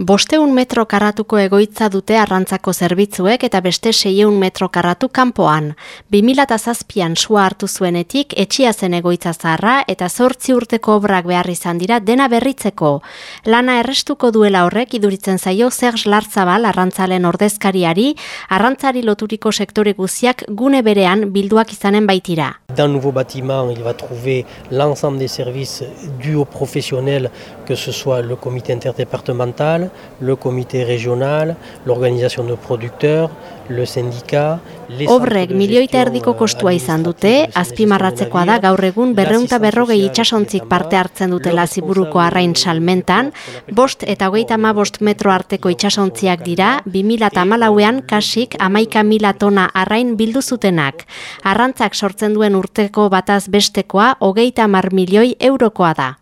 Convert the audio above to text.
Bosteun metro karratuko egoitza dute arrantzako zerbitzuek eta beste seieun metro karratu kanpoan. 2008an sua hartu zuenetik etxia zen egoitza zarra eta zortzi urteko obrak behar izan dira dena berritzeko. Lana errestuko duela horrek iduritzen zaio Serge Lartzabal arrantzalen ordezkariari, arrantzari loturiko sektore guziak gune berean bilduak izanen baitira. Dans le nouveau bâtiment, il va trouver l'ensemble des services dus aux que ce soit le comité interdépartemental, le comité régional, l'organisation de producteurs, le syndicat, les Obrek milioita erdiko kostua izan dute, azpimarratzekoa da gaur egun berreunta berrogei itxasontzik parte hartzen dutela ziburuko arrain salmentan, bost eta hogeita ma bost metro arteko itxasontziak dira, 2008an kasik amaika mila tona arrain bildu zutenak. Arrantzak sortzen duen urteko bataz bestekoa, hogeita mar milioi eurokoa da.